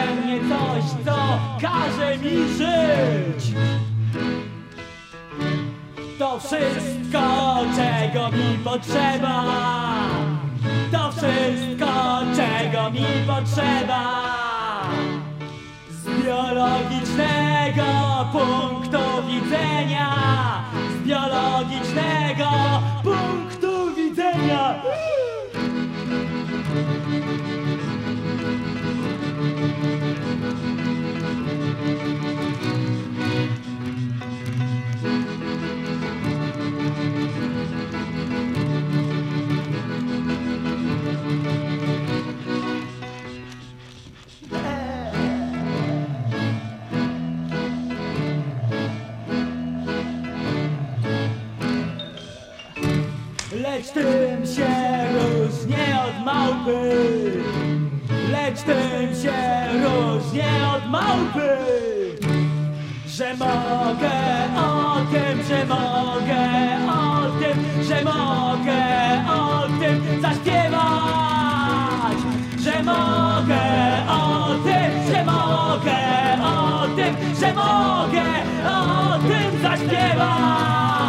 we mnie coś, co każe mi żyć. To wszystko, czego mi potrzeba. To wszystko, czego mi potrzeba. Z biologicznego punktu widzenia. Lecz tym się różnie od małpy. Lecz tym się różnie od małpy. Że mogę o tym, że mogę o tym Że mogę o tym zaśpiewać. Że mogę o tym, że mogę o tym Że mogę o tym zaśpiewać.